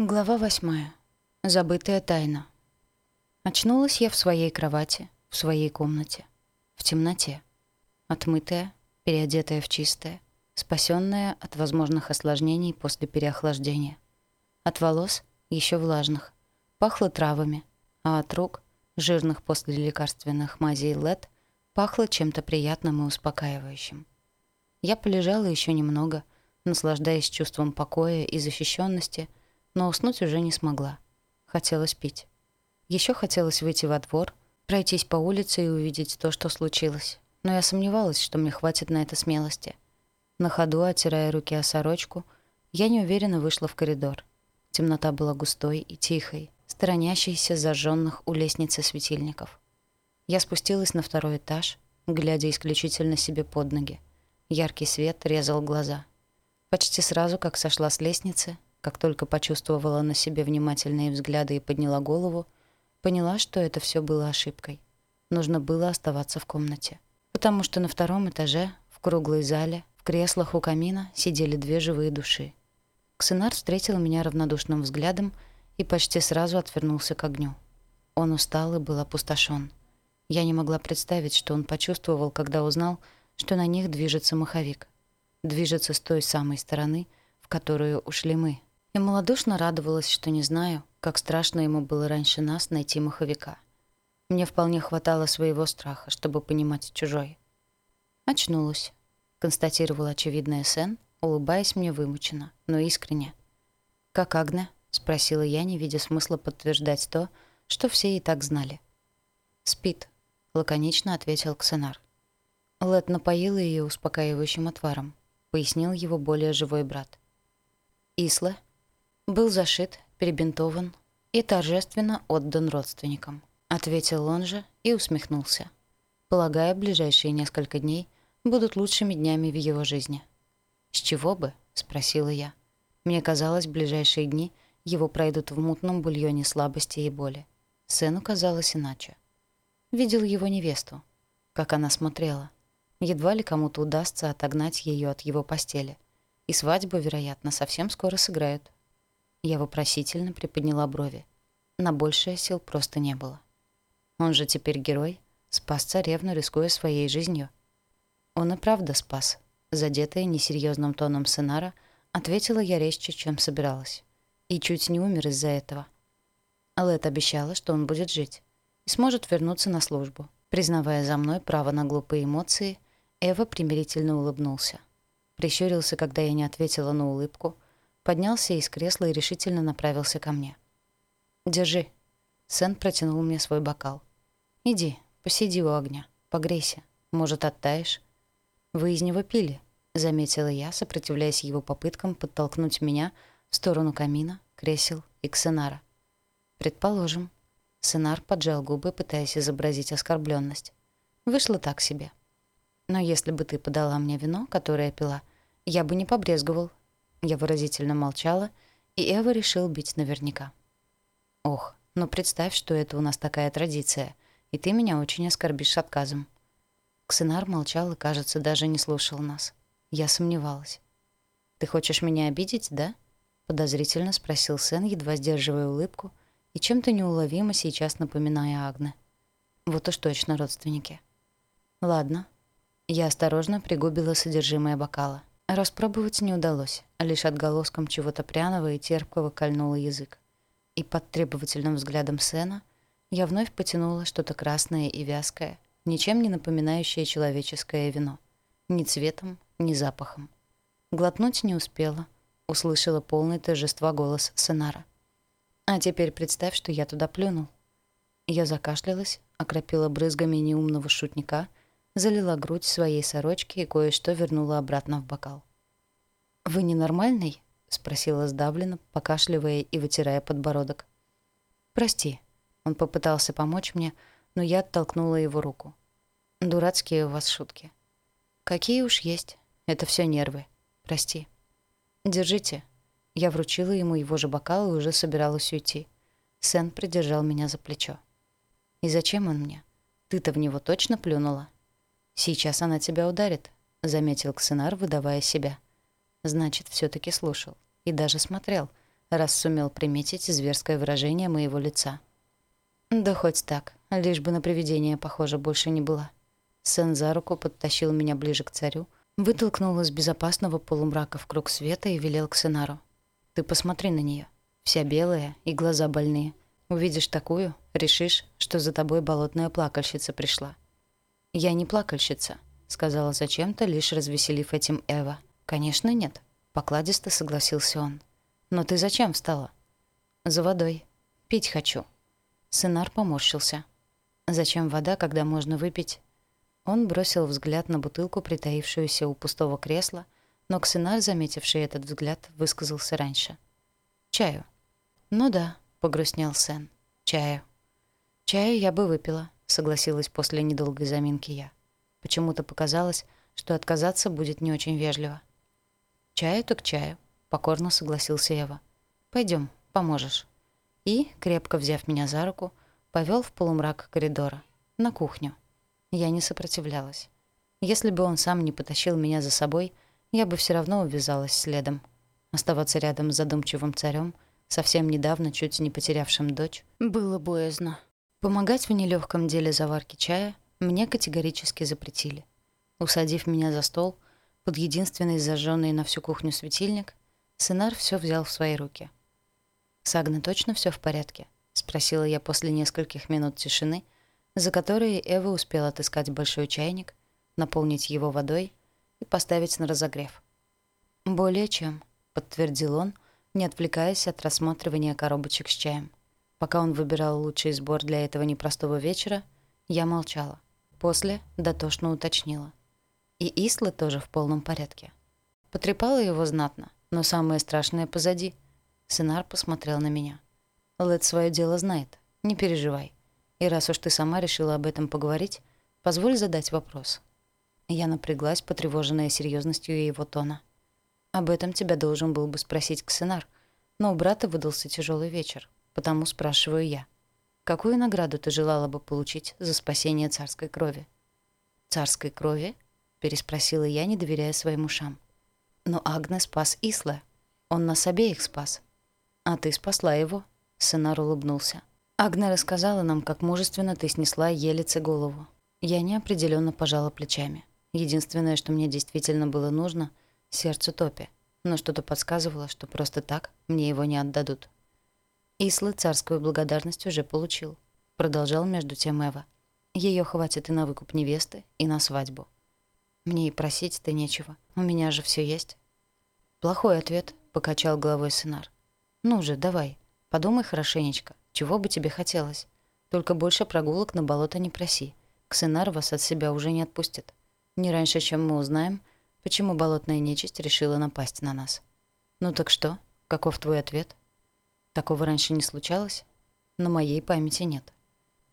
Глава восьмая. Забытая тайна. Очнулась я в своей кровати, в своей комнате, в темноте. Отмытая, переодетая в чистое, спасенная от возможных осложнений после переохлаждения. От волос, еще влажных, пахло травами, а от рук, жирных после лекарственных мазей лед, пахло чем-то приятным и успокаивающим. Я полежала еще немного, наслаждаясь чувством покоя и защищенности, но уснуть уже не смогла. Хотелось пить. Еще хотелось выйти во двор, пройтись по улице и увидеть то, что случилось. Но я сомневалась, что мне хватит на это смелости. На ходу, оттирая руки о сорочку, я неуверенно вышла в коридор. Темнота была густой и тихой, сторонящейся зажженных у лестницы светильников. Я спустилась на второй этаж, глядя исключительно себе под ноги. Яркий свет резал глаза. Почти сразу, как сошла с лестницы, как только почувствовала на себе внимательные взгляды и подняла голову, поняла, что это все было ошибкой. Нужно было оставаться в комнате. Потому что на втором этаже, в круглой зале, в креслах у камина сидели две живые души. Ксенар встретил меня равнодушным взглядом и почти сразу отвернулся к огню. Он устал и был опустошен. Я не могла представить, что он почувствовал, когда узнал, что на них движется маховик. Движется с той самой стороны, в которую ушли мы, и малодушно радовалась, что не знаю, как страшно ему было раньше нас найти маховика. Мне вполне хватало своего страха, чтобы понимать чужой. «Очнулась», — констатировал очевидная Сен, улыбаясь мне вымученно, но искренне. «Как Агне?» — спросила я, не видя смысла подтверждать то, что все и так знали. «Спит», — лаконично ответил Ксенар. Лет напоила ее успокаивающим отваром, пояснил его более живой брат. «Исла?» Был зашит, перебинтован и торжественно отдан родственникам. Ответил он же и усмехнулся. Полагаю, ближайшие несколько дней будут лучшими днями в его жизни. «С чего бы?» — спросила я. Мне казалось, ближайшие дни его пройдут в мутном бульоне слабости и боли. Сыну казалось иначе. Видел его невесту, как она смотрела. Едва ли кому-то удастся отогнать ее от его постели. И свадьбу, вероятно, совсем скоро сыграют. Я вопросительно приподняла брови. На большее сил просто не было. Он же теперь герой, спас царевну, рискуя своей жизнью. Он и правда спас. Задетая несерьезным тоном сценара, ответила я резче, чем собиралась. И чуть не умер из-за этого. Алет обещала, что он будет жить и сможет вернуться на службу. Признавая за мной право на глупые эмоции, Эва примирительно улыбнулся. Прищурился, когда я не ответила на улыбку — поднялся из кресла и решительно направился ко мне. «Держи». Сэн протянул мне свой бокал. «Иди, посиди у огня, погрейся. Может, оттаешь?» «Вы из него пили», — заметила я, сопротивляясь его попыткам подтолкнуть меня в сторону камина, кресел и ксенара. «Предположим». Сенар поджал губы, пытаясь изобразить оскорбленность. Вышло так себе. «Но если бы ты подала мне вино, которое я пила, я бы не побрезговал я выразительно молчала, и Эва решил бить наверняка. «Ох, ну представь, что это у нас такая традиция, и ты меня очень оскорбишь отказом». Ксенар молчал и, кажется, даже не слушал нас. Я сомневалась. «Ты хочешь меня обидеть, да?» — подозрительно спросил Сен, едва сдерживая улыбку, и чем-то неуловимо сейчас напоминая Агне. Вот уж точно родственники. «Ладно». Я осторожно пригубила содержимое бокала. Распробовать не удалось, а лишь отголоском чего-то пряного и терпкого кольнуло язык. И под требовательным взглядом Сена я вновь потянула что-то красное и вязкое, ничем не напоминающее человеческое вино. Ни цветом, ни запахом. Глотнуть не успела, услышала полный торжества голос Сенара. «А теперь представь, что я туда плюнул». Я закашлялась, окропила брызгами неумного шутника — залила грудь своей сорочки и кое-что вернула обратно в бокал. «Вы ненормальный?» — спросила сдавленно, покашливая и вытирая подбородок. «Прости». Он попытался помочь мне, но я оттолкнула его руку. «Дурацкие у вас шутки». «Какие уж есть. Это все нервы. Прости». «Держите». Я вручила ему его же бокал и уже собиралась уйти. Сен придержал меня за плечо. «И зачем он мне? Ты-то в него точно плюнула?» «Сейчас она тебя ударит», — заметил Ксенар, выдавая себя. Значит, все таки слушал. И даже смотрел, раз сумел приметить зверское выражение моего лица. Да хоть так, лишь бы на привидение, похоже, больше не было. Сэн за руку подтащил меня ближе к царю, вытолкнул из безопасного полумрака в круг света и велел к Сенару. «Ты посмотри на нее, Вся белая и глаза больные. Увидишь такую, решишь, что за тобой болотная плакальщица пришла». «Я не плакальщица», — сказала зачем-то, лишь развеселив этим Эва. «Конечно, нет», — покладисто согласился он. «Но ты зачем встала?» «За водой. Пить хочу». Сынар поморщился. «Зачем вода, когда можно выпить?» Он бросил взгляд на бутылку, притаившуюся у пустого кресла, но Ксенар, заметивший этот взгляд, высказался раньше. «Чаю». «Ну да», — погрустнел Сен. «Чаю». «Чаю я бы выпила», — согласилась после недолгой заминки я. Почему-то показалось, что отказаться будет не очень вежливо. «Чаю так чаю», — покорно согласился Ева. Пойдем, поможешь». И, крепко взяв меня за руку, повел в полумрак коридора, на кухню. Я не сопротивлялась. Если бы он сам не потащил меня за собой, я бы все равно увязалась следом. Оставаться рядом с задумчивым царем, совсем недавно чуть не потерявшим дочь, было боязно. Помогать в нелегком деле заварки чая мне категорически запретили. Усадив меня за стол, под единственный зажженный на всю кухню светильник, Сенар все взял в свои руки. «С Агной точно все в порядке?» — спросила я после нескольких минут тишины, за которые Эва успела отыскать большой чайник, наполнить его водой и поставить на разогрев. «Более чем», — подтвердил он, не отвлекаясь от рассматривания коробочек с чаем. Пока он выбирал лучший сбор для этого непростого вечера, я молчала. После дотошно уточнила. И Исла тоже в полном порядке. Потрепала его знатно, но самое страшное позади. Сенар посмотрел на меня. Лэд свое дело знает, не переживай. И раз уж ты сама решила об этом поговорить, позволь задать вопрос. Я напряглась, потревоженная серьезностью его тона. Об этом тебя должен был бы спросить Ксенар, но у брата выдался тяжелый вечер, потому спрашиваю я. Какую награду ты желала бы получить за спасение царской крови? Царской крови? переспросила я, не доверяя своим ушам. Но Агне спас Исла. Он нас обеих спас. А ты спасла его, Сенар улыбнулся. Агне рассказала нам, как мужественно ты снесла елице голову. Я неопределенно пожала плечами. Единственное, что мне действительно было нужно сердцу Топи, но что-то подсказывало, что просто так мне его не отдадут. Исла царскую благодарность уже получил. Продолжал между тем Эва. Ее хватит и на выкуп невесты, и на свадьбу. Мне и просить-то нечего. У меня же все есть. Плохой ответ, покачал головой Сынар. Ну же, давай, подумай хорошенечко, чего бы тебе хотелось. Только больше прогулок на болото не проси. Ксенар вас от себя уже не отпустит. Не раньше, чем мы узнаем, почему болотная нечисть решила напасть на нас. Ну так что? Каков твой ответ? Такого раньше не случалось? На моей памяти нет.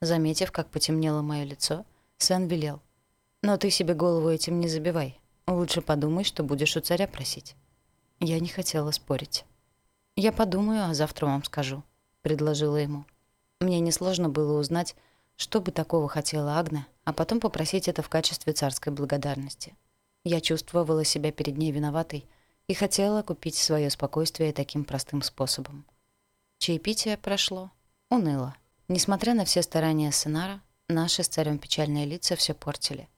Заметив, как потемнело мое лицо, Сэн велел. «Но ты себе голову этим не забивай. Лучше подумай, что будешь у царя просить». Я не хотела спорить. «Я подумаю, а завтра вам скажу», — предложила ему. Мне несложно было узнать, что бы такого хотела Агна, а потом попросить это в качестве царской благодарности. Я чувствовала себя перед ней виноватой и хотела купить свое спокойствие таким простым способом. Чаепитие прошло. Уныло. Несмотря на все старания Сенара, наши с царем печальные лица все портили.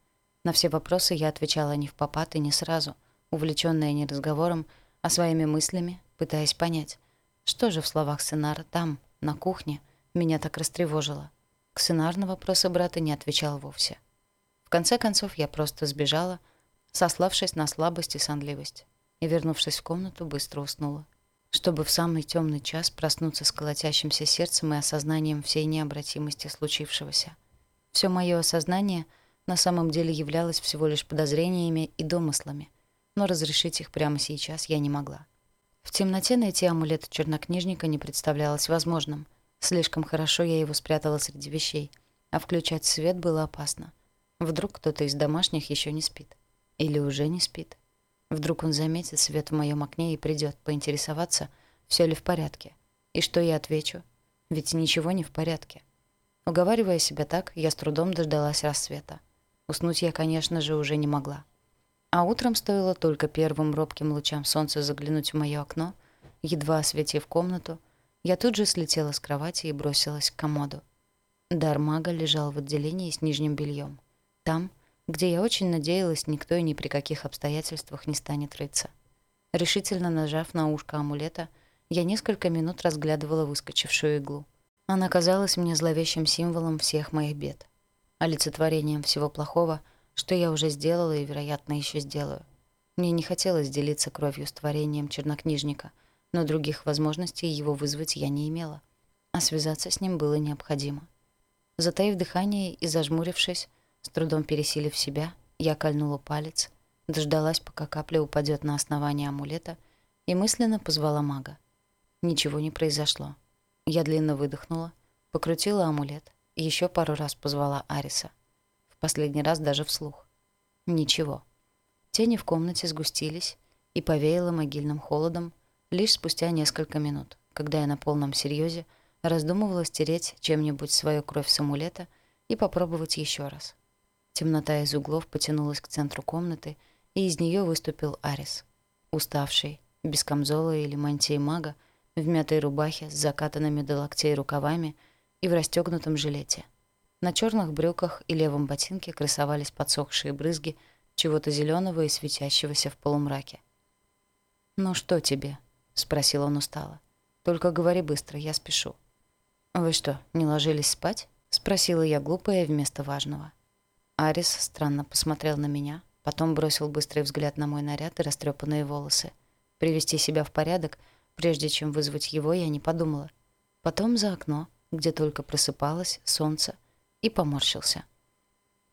На все вопросы я отвечала не в попад и не сразу, увлечённая не разговором, а своими мыслями, пытаясь понять, что же в словах Сенара там, на кухне, меня так растревожило. Ксенар на вопросы брата не отвечал вовсе. В конце концов, я просто сбежала, сославшись на слабость и сонливость, и, вернувшись в комнату, быстро уснула чтобы в самый темный час проснуться с колотящимся сердцем и осознанием всей необратимости случившегося. Все мое осознание на самом деле являлось всего лишь подозрениями и домыслами, но разрешить их прямо сейчас я не могла. В темноте найти амулет чернокнижника не представлялось возможным. Слишком хорошо я его спрятала среди вещей, а включать свет было опасно. Вдруг кто-то из домашних еще не спит. Или уже не спит. Вдруг он заметит свет в моем окне и придет поинтересоваться, все ли в порядке. И что я отвечу? Ведь ничего не в порядке. Уговаривая себя так, я с трудом дождалась рассвета. Уснуть я, конечно же, уже не могла. А утром стоило только первым робким лучам солнца заглянуть в моё окно, Едва осветив комнату, я тут же слетела с кровати и бросилась к комоду. Дар мага лежал в отделении с нижним бельем. Там, где я очень надеялась, никто и ни при каких обстоятельствах не станет рыться. Решительно нажав на ушко амулета, я несколько минут разглядывала выскочившую иглу. Она казалась мне зловещим символом всех моих бед, олицетворением всего плохого, что я уже сделала и, вероятно, еще сделаю. Мне не хотелось делиться кровью с творением чернокнижника, но других возможностей его вызвать я не имела, а связаться с ним было необходимо. Затаив дыхание и зажмурившись, с трудом пересилив себя, я кольнула палец, дождалась, пока капля упадет на основание амулета, и мысленно позвала мага. Ничего не произошло. Я длинно выдохнула, покрутила амулет, еще пару раз позвала Ариса. В последний раз даже вслух. Ничего. Тени в комнате сгустились и повеяло могильным холодом лишь спустя несколько минут, когда я на полном серьезе раздумывала стереть чем-нибудь свою кровь с амулета и попробовать еще раз. Темнота из углов потянулась к центру комнаты, и из нее выступил Арис. Уставший, без камзола или мантии мага, в мятой рубахе с закатанными до локтей рукавами и в расстегнутом жилете. На черных брюках и левом ботинке красовались подсохшие брызги чего-то зеленого и светящегося в полумраке. «Ну что тебе?» — спросил он устало. «Только говори быстро, я спешу». «Вы что, не ложились спать?» — спросила я глупая вместо важного. Арис странно посмотрел на меня, потом бросил быстрый взгляд на мой наряд и растрепанные волосы. Привести себя в порядок, прежде чем вызвать его, я не подумала. Потом за окно, где только просыпалось солнце, и поморщился.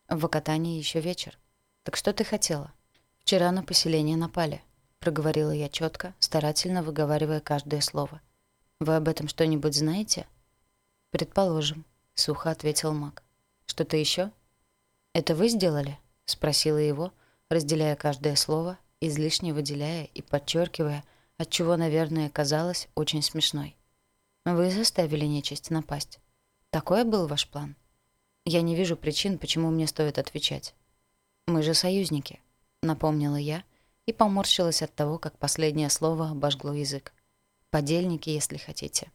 В Акатане еще вечер. «Так что ты хотела?» «Вчера на поселение напали», — проговорила я четко, старательно выговаривая каждое слово. «Вы об этом что-нибудь знаете?» «Предположим», — сухо ответил маг. «Что-то еще? «Это вы сделали?» — спросила его, разделяя каждое слово, излишне выделяя и подчеркивая, отчего, наверное, казалось очень смешной. «Вы заставили нечисть напасть. Такой был ваш план? Я не вижу причин, почему мне стоит отвечать. «Мы же союзники», — напомнила я и поморщилась от того, как последнее слово обожгло язык. «Подельники, если хотите».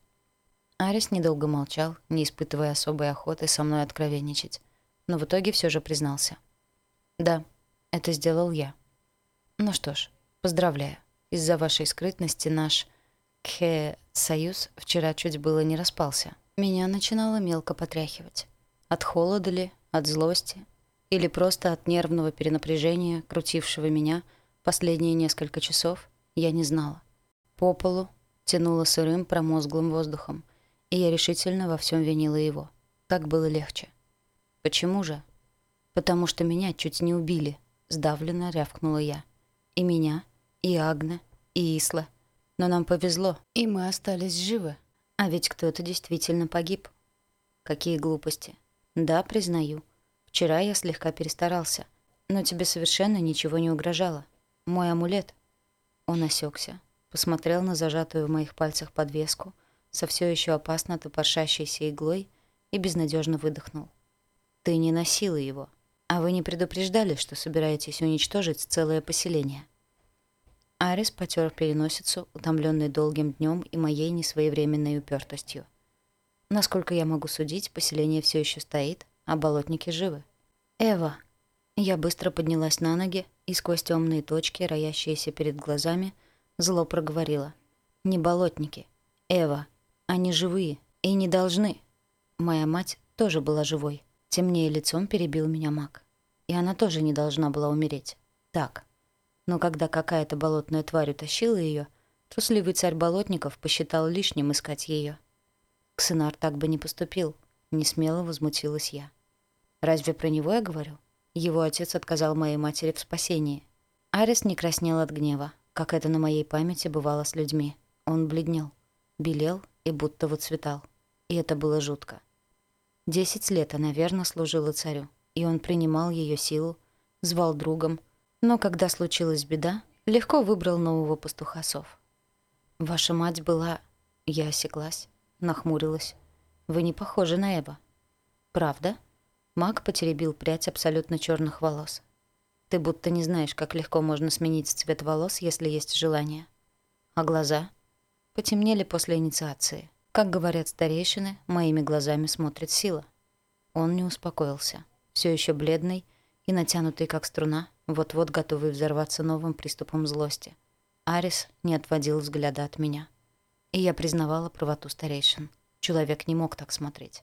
Арис недолго молчал, не испытывая особой охоты со мной откровенничать, но в итоге все же признался. «Да, это сделал я». «Ну что ж, поздравляю. Из-за вашей скрытности наш Кхе-союз вчера чуть было не распался. Меня начинало мелко потряхивать. От холода ли, от злости, или просто от нервного перенапряжения, крутившего меня последние несколько часов, я не знала. По полу тянуло сырым промозглым воздухом, и я решительно во всем винила его. Так было легче. Почему же? Потому что меня чуть не убили, сдавленно рявкнула я. И меня, и Агне, и Исла. Но нам повезло, и мы остались живы. А ведь кто-то действительно погиб. Какие глупости. Да, признаю. Вчера я слегка перестарался, но тебе совершенно ничего не угрожало. Мой амулет. Он осекся, посмотрел на зажатую в моих пальцах подвеску со все еще опасно топоршащейся иглой и безнадежно выдохнул. Ты не носила его, а вы не предупреждали, что собираетесь уничтожить целое поселение. Арис потер переносицу, утомленный долгим днем и моей несвоевременной упертостью. Насколько я могу судить, поселение все еще стоит, а болотники живы. «Эва!» Я быстро поднялась на ноги и сквозь темные точки, роящиеся перед глазами, зло проговорила. «Не болотники. Эва. Они живые и не должны». Моя мать тоже была живой. Темнее лицом перебил меня маг. И она тоже не должна была умереть. Так. Но когда какая-то болотная тварь утащила ее, трусливый царь болотников посчитал лишним искать ее. Ксенар так бы не поступил. Несмело возмутилась я. Разве про него я говорю? Его отец отказал моей матери в спасении. Арис не краснел от гнева, как это на моей памяти бывало с людьми. Он бледнел, белел и будто выцветал. И это было жутко. Десять лет она верно служила царю, и он принимал ее силу, звал другом, но когда случилась беда, легко выбрал нового пастуха сов. «Ваша мать была...» Я осеклась, нахмурилась. «Вы не похожи на Эва». «Правда?» Маг потеребил прядь абсолютно черных волос. «Ты будто не знаешь, как легко можно сменить цвет волос, если есть желание. А глаза? потемнели после инициации. Как говорят старейшины, моими глазами смотрит сила. Он не успокоился. Все еще бледный и натянутый, как струна, вот-вот готовый взорваться новым приступом злости. Арис не отводил взгляда от меня. И я признавала правоту старейшин. Человек не мог так смотреть.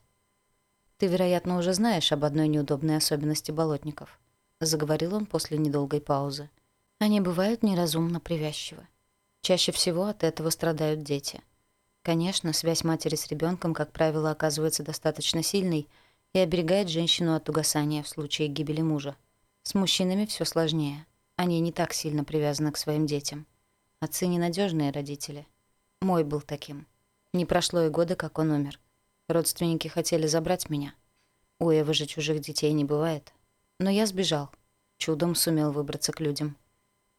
«Ты, вероятно, уже знаешь об одной неудобной особенности болотников», — заговорил он после недолгой паузы. «Они бывают неразумно привязчивы. Чаще всего от этого страдают дети. Конечно, связь матери с ребенком, как правило, оказывается достаточно сильной и оберегает женщину от угасания в случае гибели мужа. С мужчинами все сложнее. Они не так сильно привязаны к своим детям. Отцы ненадежные родители. Мой был таким. Не прошло и года, как он умер. Родственники хотели забрать меня. У Эвы же чужих детей не бывает. Но я сбежал. Чудом сумел выбраться к людям.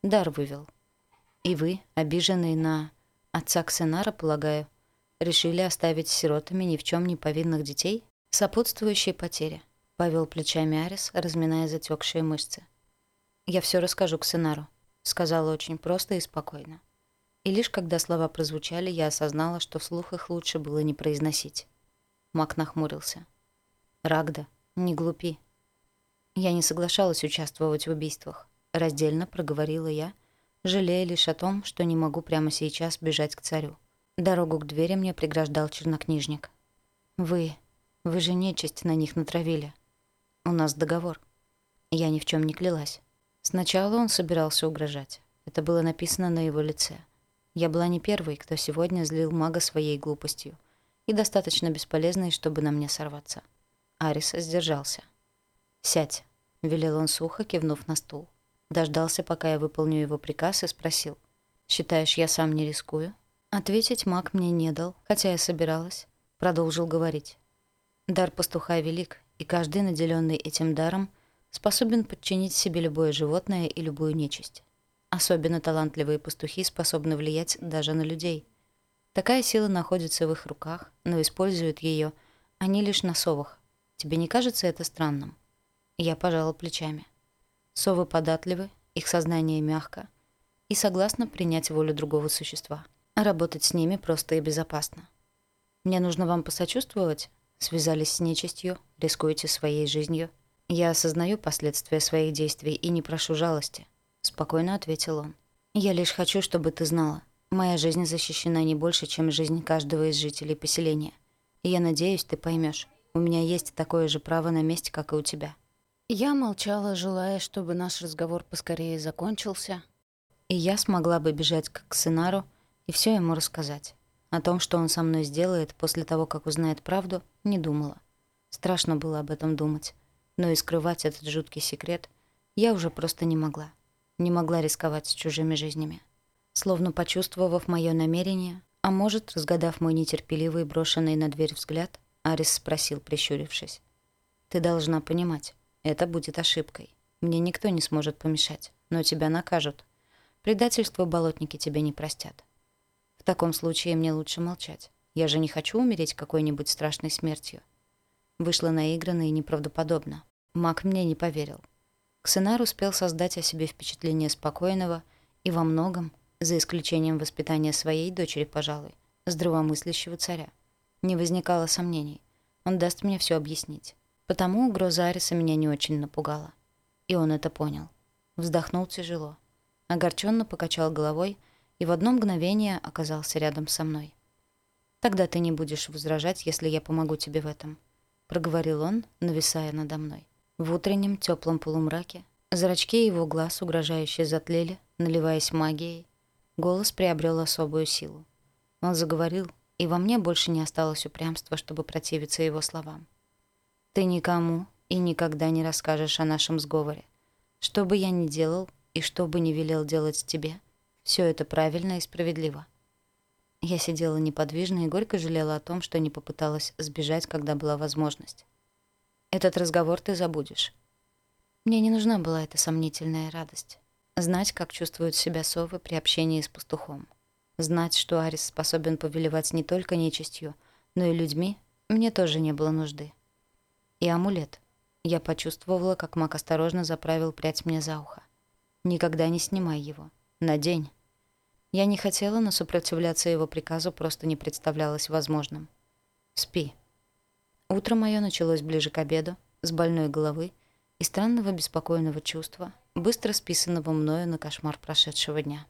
Дар вывел. И вы, обиженные на отца Ксенара, полагаю, решили оставить сиротами ни в чем не повинных детей? Сопутствующие потери. Повел плечами Арис, разминая затекшие мышцы. «Я все расскажу Ксенару», — сказала очень просто и спокойно. И лишь когда слова прозвучали, я осознала, что вслух их лучше было не произносить. Мак нахмурился. «Рагда, не глупи». Я не соглашалась участвовать в убийствах. Раздельно проговорила я, жалея лишь о том, что не могу прямо сейчас бежать к царю. Дорогу к двери мне преграждал чернокнижник. «Вы... вы же нечисть на них натравили. У нас договор». Я ни в чем не клялась. Сначала он собирался угрожать. Это было написано на его лице. Я была не первой, кто сегодня злил мага своей глупостью и достаточно бесполезной, чтобы на мне сорваться. Арис сдержался. «Сядь», — велел он сухо, кивнув на стул. Дождался, пока я выполню его приказ, и спросил. «Считаешь, я сам не рискую?» Ответить маг мне не дал, хотя я собиралась. Продолжил говорить. «Дар пастуха велик, и каждый, наделенный этим даром, способен подчинить себе любое животное и любую нечисть. Особенно талантливые пастухи способны влиять даже на людей. Такая сила находится в их руках, но используют ее они лишь на совах. Тебе не кажется это странным? Я пожала плечами. Совы податливы, их сознание мягко и согласно принять волю другого существа. Работать с ними просто и безопасно. Мне нужно вам посочувствовать? Связались с нечистью, рискуете своей жизнью. Я осознаю последствия своих действий и не прошу жалости спокойно ответил он. Я лишь хочу, чтобы ты знала, моя жизнь защищена не больше, чем жизнь каждого из жителей поселения. И я надеюсь, ты поймешь, у меня есть такое же право на месть, как и у тебя. Я молчала, желая, чтобы наш разговор поскорее закончился, и я смогла бы бежать к Ксенару и все ему рассказать. О том, что он со мной сделает после того, как узнает правду, не думала. Страшно было об этом думать, но и скрывать этот жуткий секрет я уже просто не могла не могла рисковать с чужими жизнями. Словно почувствовав мое намерение, а может, разгадав мой нетерпеливый брошенный на дверь взгляд, Арис спросил, прищурившись. «Ты должна понимать, это будет ошибкой. Мне никто не сможет помешать, но тебя накажут. Предательство болотники тебе не простят. В таком случае мне лучше молчать. Я же не хочу умереть какой-нибудь страшной смертью». Вышло наигранно и неправдоподобно. Мак мне не поверил. Ксенар успел создать о себе впечатление спокойного и во многом, за исключением воспитания своей дочери, пожалуй, здравомыслящего царя. Не возникало сомнений. Он даст мне все объяснить. Потому угроза Ариса меня не очень напугала. И он это понял. Вздохнул тяжело. Огорченно покачал головой и в одно мгновение оказался рядом со мной. «Тогда ты не будешь возражать, если я помогу тебе в этом», — проговорил он, нависая надо мной. В утреннем теплом полумраке зрачки его глаз угрожающе затлели, наливаясь магией. Голос приобрел особую силу. Он заговорил, и во мне больше не осталось упрямства, чтобы противиться его словам. «Ты никому и никогда не расскажешь о нашем сговоре. Что бы я ни делал и что бы ни велел делать тебе, все это правильно и справедливо». Я сидела неподвижно и горько жалела о том, что не попыталась сбежать, когда была возможность. Этот разговор ты забудешь. Мне не нужна была эта сомнительная радость. Знать, как чувствуют себя совы при общении с пастухом. Знать, что Арис способен повелевать не только нечистью, но и людьми, мне тоже не было нужды. И амулет. Я почувствовала, как маг осторожно заправил прядь мне за ухо. «Никогда не снимай его. Надень». Я не хотела, но сопротивляться его приказу просто не представлялось возможным. «Спи». Утро мое началось ближе к обеду, с больной головы и странного беспокойного чувства, быстро списанного мною на кошмар прошедшего дня.